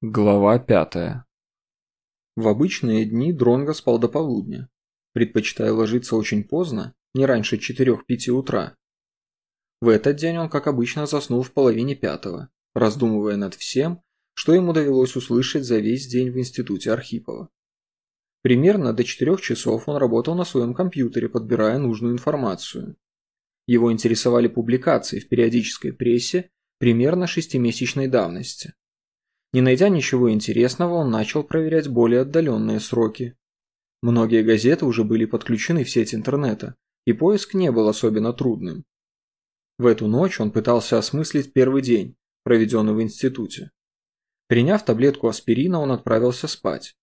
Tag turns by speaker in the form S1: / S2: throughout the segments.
S1: Глава пятая. В обычные дни Дронго спал до полудня, предпочитая ложиться очень поздно, не раньше 4-5 утра. В этот день он, как обычно, заснул в половине пятого, раздумывая над всем, что ему довелось услышать за весь день в институте Архипова. Примерно до 4 часов он работал на своем компьютере, подбирая нужную информацию. Его интересовали публикации в периодической прессе примерно шестимесячной давности. Не найдя ничего интересного, он начал проверять более отдаленные сроки. Многие газеты уже были подключены в сеть интернета, и поиск не был особенно трудным. В эту ночь он пытался осмыслить первый день, проведенный в институте. Приняв таблетку аспирина, он отправился спать.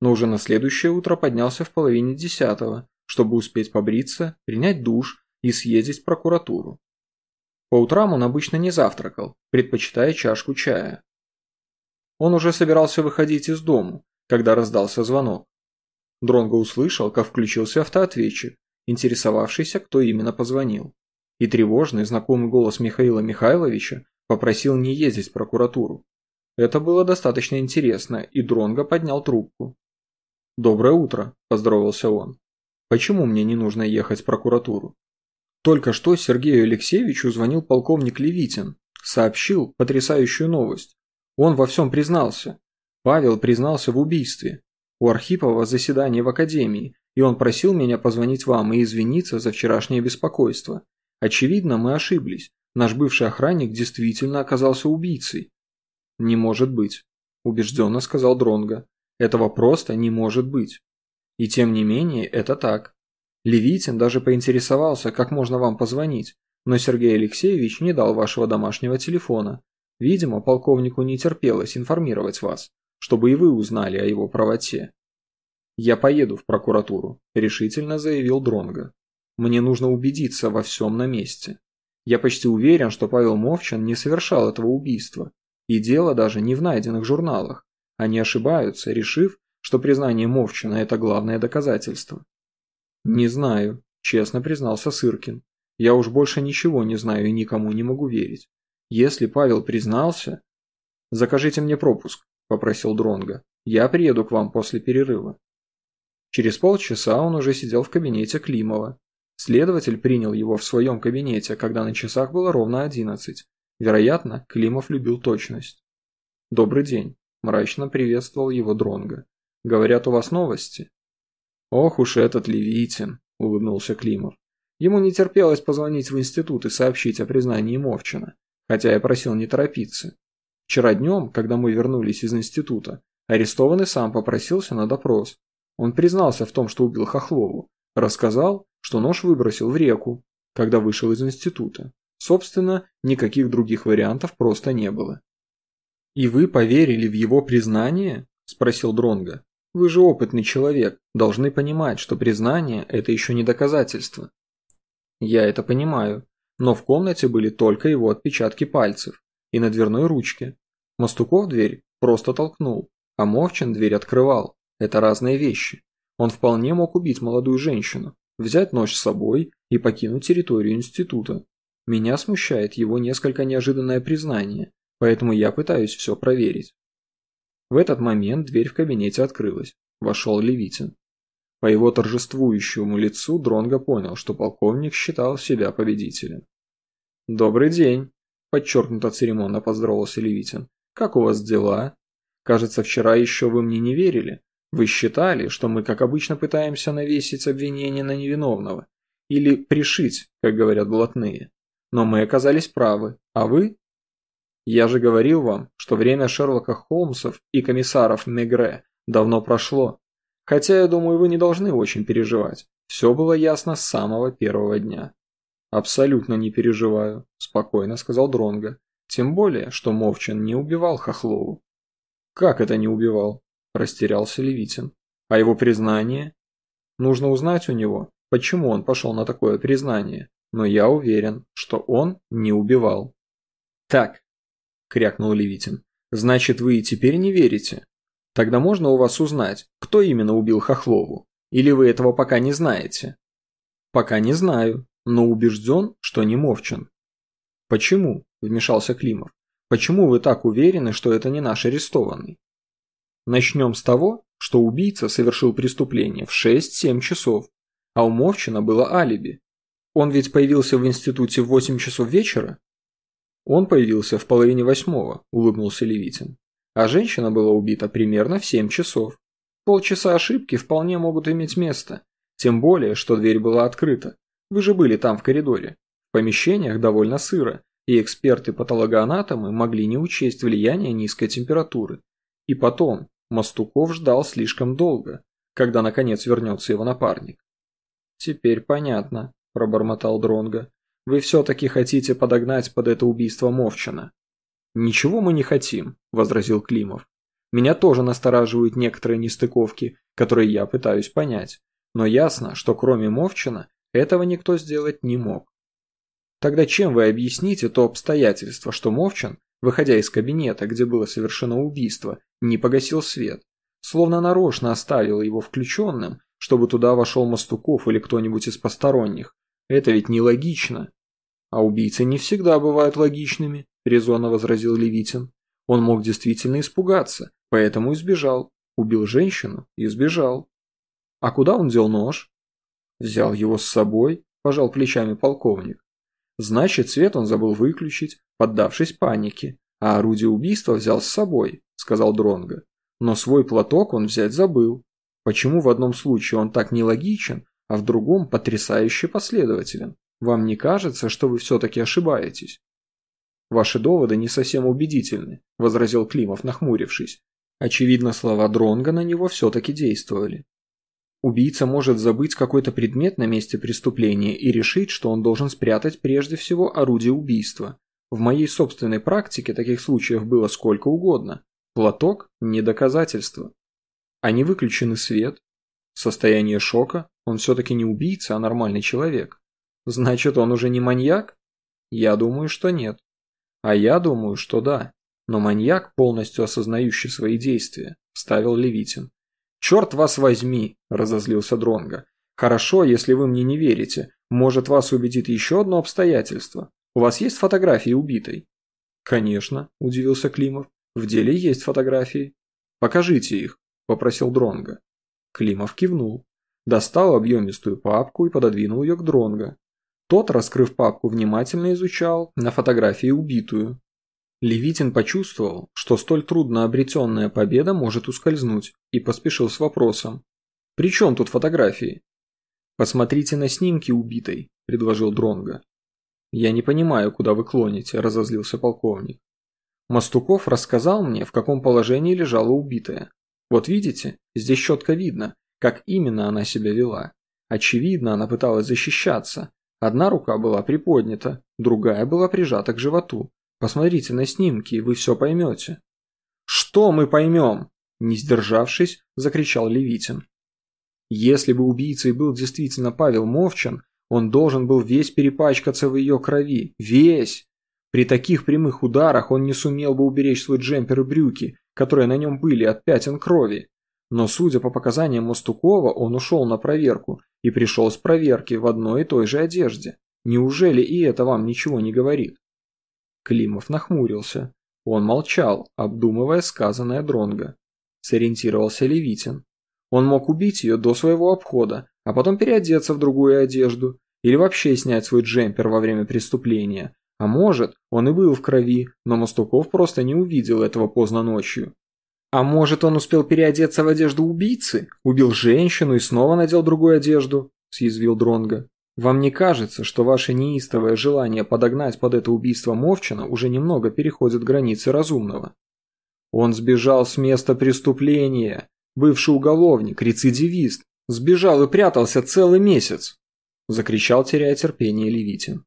S1: Но уже на следующее утро поднялся в половине десятого, чтобы успеть побриться, принять душ и съездить в прокуратуру. По утрам он обычно не завтракал, предпочитая чашку чая. Он уже собирался выходить из дому, когда раздался звонок. Дронго услышал, как включился автоответчик, интересовавшийся, кто именно позвонил. И тревожный, знакомый голос Михаила Михайловича попросил не ездить в прокуратуру. Это было достаточно интересно, и Дронго поднял трубку. «Доброе утро», – поздоровался он. «Почему мне не нужно ехать в прокуратуру?» Только что Сергею Алексеевичу звонил полковник Левитин, сообщил потрясающую новость. Он во всем признался. Павел признался в убийстве. У Архипова заседание в академии, и он просил меня позвонить вам и извиниться за вчерашнее беспокойство. Очевидно, мы ошиблись. Наш бывший охранник действительно оказался убийцей. Не может быть, убежденно сказал Дронга. Этого просто не может быть. И тем не менее, это так. Левитин даже поинтересовался, как можно вам позвонить, но Сергей Алексеевич не дал вашего домашнего телефона, Видимо, полковнику не терпелось информировать вас, чтобы и вы узнали о его правоте. «Я поеду в прокуратуру», – решительно заявил Дронга. «Мне нужно убедиться во всем на месте. Я почти уверен, что Павел Мовчан не совершал этого убийства, и дело даже не в найденных журналах. Они ошибаются, решив, что признание Мовчана – это главное доказательство». «Не знаю», – честно признался Сыркин. «Я уж больше ничего не знаю и никому не могу верить. Если Павел признался... «Закажите мне пропуск», – попросил Дронга. «Я приеду к вам после перерыва». Через полчаса он уже сидел в кабинете Климова. Следователь принял его в своем кабинете, когда на часах было ровно одиннадцать. Вероятно, Климов любил точность. «Добрый день», – мрачно приветствовал его Дронга. «Говорят, у вас новости?» «Ох уж этот Левитин», – улыбнулся Климов. Ему не терпелось позвонить в институт и сообщить о признании Мовчина хотя я просил не торопиться. Вчера днем, когда мы вернулись из института, арестованный сам попросился на допрос. Он признался в том, что убил Хохлову, рассказал, что нож выбросил в реку, когда вышел из института. Собственно, никаких других вариантов просто не было. «И вы поверили в его признание?» – спросил Дронга. «Вы же опытный человек, должны понимать, что признание – это еще не доказательство». «Я это понимаю», но в комнате были только его отпечатки пальцев и на дверной ручке. Мастуков дверь просто толкнул, а Мовчин дверь открывал. Это разные вещи. Он вполне мог убить молодую женщину, взять нож с собой и покинуть территорию института. Меня смущает его несколько неожиданное признание, поэтому я пытаюсь все проверить. В этот момент дверь в кабинете открылась. Вошел Левитин. По его торжествующему лицу Дронго понял, что полковник считал себя победителем. «Добрый день», – подчеркнуто церемонно поздоровался Левитин. «Как у вас дела? Кажется, вчера еще вы мне не верили. Вы считали, что мы, как обычно, пытаемся навесить обвинение на невиновного. Или пришить, как говорят блатные. Но мы оказались правы. А вы? Я же говорил вам, что время Шерлока Холмсов и комиссаров Мегре давно прошло. Хотя, я думаю, вы не должны очень переживать. Все было ясно с самого первого дня. «Абсолютно не переживаю», – спокойно сказал Дронга. «Тем более, что Мовчан не убивал Хохлову». «Как это не убивал?» – растерялся Левитин. «А его признание?» «Нужно узнать у него, почему он пошел на такое признание, но я уверен, что он не убивал». «Так», – крякнул Левитин, – «значит, вы и теперь не верите? Тогда можно у вас узнать, кто именно убил Хохлову? Или вы этого пока не знаете?» «Пока не знаю», но убежден, что не Мовчан. «Почему?» – вмешался Климов. Почему вы так уверены, что это не наш арестованный? Начнем с того, что убийца совершил преступление в 6-7 часов, а у Мовчина было алиби. Он ведь появился в институте в 8 часов вечера? Он появился в половине восьмого, улыбнулся Левитин. А женщина была убита примерно в 7 часов. Полчаса ошибки вполне могут иметь место, тем более, что дверь была открыта. Вы же были там в коридоре. В помещениях довольно сыро, и эксперты-патологоанатомы могли не учесть влияние низкой температуры. И потом, Мастуков ждал слишком долго, когда наконец вернется его напарник. «Теперь понятно», – пробормотал Дронга. «Вы все-таки хотите подогнать под это убийство Мовчина?» «Ничего мы не хотим», – возразил Климов. «Меня тоже настораживают некоторые нестыковки, которые я пытаюсь понять. Но ясно, что кроме Мовчина этого никто сделать не мог. Тогда чем вы объясните то обстоятельство, что Мовчан, выходя из кабинета, где было совершено убийство, не погасил свет, словно нарочно оставил его включенным, чтобы туда вошел Мастуков или кто-нибудь из посторонних? Это ведь нелогично. А убийцы не всегда бывают логичными, резонно возразил Левитин. Он мог действительно испугаться, поэтому избежал. Убил женщину и сбежал. А куда он дел нож? Взял его с собой, пожал плечами полковник. Значит, свет он забыл выключить, поддавшись панике, а орудие убийства взял с собой, сказал Дронго. Но свой платок он взять забыл. Почему в одном случае он так нелогичен, а в другом потрясающе последователен? Вам не кажется, что вы все-таки ошибаетесь? Ваши доводы не совсем убедительны, возразил Климов, нахмурившись. Очевидно, слова Дронга на него все-таки действовали. Убийца может забыть какой-то предмет на месте преступления и решить, что он должен спрятать прежде всего орудие убийства. В моей собственной практике таких случаев было сколько угодно. Платок – не доказательство. А не выключенный свет? Состояние шока? Он все-таки не убийца, а нормальный человек. Значит, он уже не маньяк? Я думаю, что нет. А я думаю, что да. Но маньяк, полностью осознающий свои действия, ставил Левитин. «Черт вас возьми!» – разозлился Дронга. «Хорошо, если вы мне не верите. Может, вас убедит еще одно обстоятельство. У вас есть фотографии убитой?» «Конечно», – удивился Климов. «В деле есть фотографии». «Покажите их», – попросил Дронга. Климов кивнул. Достал объемистую папку и пододвинул ее к Дронга. Тот, раскрыв папку, внимательно изучал на фотографии убитую. Левитин почувствовал, что столь трудно обретенная победа может ускользнуть, и поспешил с вопросом. «При чем тут фотографии?» «Посмотрите на снимки убитой», – предложил Дронга. «Я не понимаю, куда вы клоните», – разозлился полковник. Мастуков рассказал мне, в каком положении лежала убитая. Вот видите, здесь четко видно, как именно она себя вела. Очевидно, она пыталась защищаться. Одна рука была приподнята, другая была прижата к животу. Посмотрите на снимки, и вы все поймете». «Что мы поймем?» – не сдержавшись, закричал Левитин. Если бы убийцей был действительно Павел Мовчан, он должен был весь перепачкаться в ее крови. Весь! При таких прямых ударах он не сумел бы уберечь свой джемпер и брюки, которые на нем были от пятен крови. Но судя по показаниям Мостукова, он ушел на проверку и пришел с проверки в одной и той же одежде. Неужели и это вам ничего не говорит? Климов нахмурился. Он молчал, обдумывая сказанное Дронго. Сориентировался Левитин. Он мог убить ее до своего обхода, а потом переодеться в другую одежду, или вообще снять свой джемпер во время преступления. А может, он и был в крови, но Мостуков просто не увидел этого поздно ночью. А может, он успел переодеться в одежду убийцы, убил женщину и снова надел другую одежду, съязвил Дронго. Вам не кажется, что ваше неистовое желание подогнать под это убийство Мовчина уже немного переходит границы разумного? Он сбежал с места преступления. Бывший уголовник, рецидивист. Сбежал и прятался целый месяц. Закричал, теряя терпение Левитин.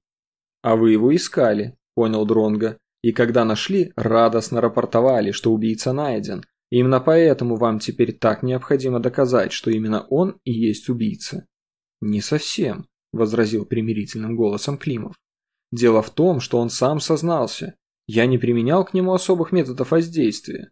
S1: А вы его искали, понял Дронга. И когда нашли, радостно рапортовали, что убийца найден. именно поэтому вам теперь так необходимо доказать, что именно он и есть убийца. Не совсем возразил примирительным голосом Климов. Дело в том, что он сам сознался. Я не применял к нему особых методов воздействия.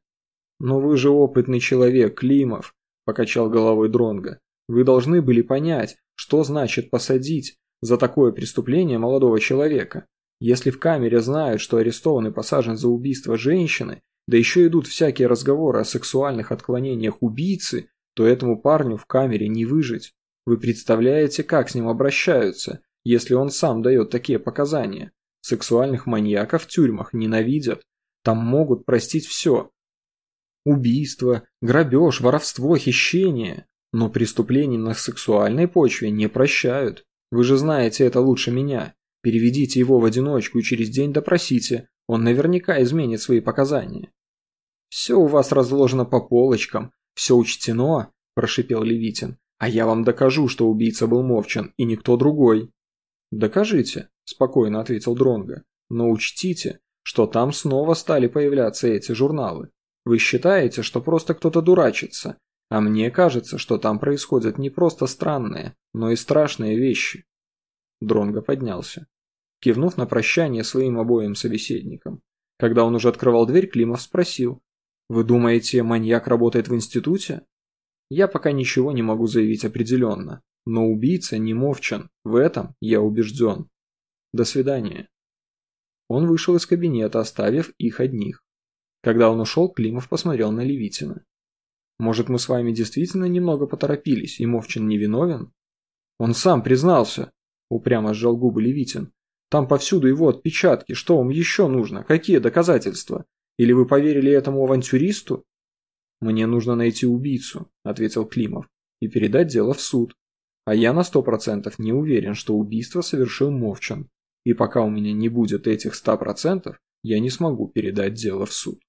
S1: Но вы же опытный человек, Климов, покачал головой Дронга. Вы должны были понять, что значит посадить за такое преступление молодого человека. Если в камере знают, что арестованный посажен за убийство женщины, да еще идут всякие разговоры о сексуальных отклонениях убийцы, то этому парню в камере не выжить. Вы представляете, как с ним обращаются, если он сам дает такие показания? Сексуальных маньяков в тюрьмах ненавидят. Там могут простить все. Убийство, грабеж, воровство, хищение. Но преступлений на сексуальной почве не прощают. Вы же знаете это лучше меня. Переведите его в одиночку и через день допросите. Он наверняка изменит свои показания. «Все у вас разложено по полочкам, все учтено», – прошипел Левитин. «А я вам докажу, что убийца был Мовчан и никто другой». «Докажите», – спокойно ответил Дронга. «Но учтите, что там снова стали появляться эти журналы. Вы считаете, что просто кто-то дурачится, а мне кажется, что там происходят не просто странные, но и страшные вещи». Дронго поднялся, кивнув на прощание своим обоим собеседникам. Когда он уже открывал дверь, Климов спросил. «Вы думаете, маньяк работает в институте?» «Я пока ничего не могу заявить определенно, но убийца не Мовчан, в этом я убежден. До свидания». Он вышел из кабинета, оставив их одних. Когда он ушел, Климов посмотрел на Левитина. «Может, мы с вами действительно немного поторопились, и Мовчин не виновен?» «Он сам признался», – упрямо сжал губы Левитин. «Там повсюду его отпечатки, что вам еще нужно, какие доказательства? Или вы поверили этому авантюристу?» «Мне нужно найти убийцу», – ответил Климов, – «и передать дело в суд. А я на сто процентов не уверен, что убийство совершил Мовчан. И пока у меня не будет этих ста процентов, я не смогу передать дело в суд.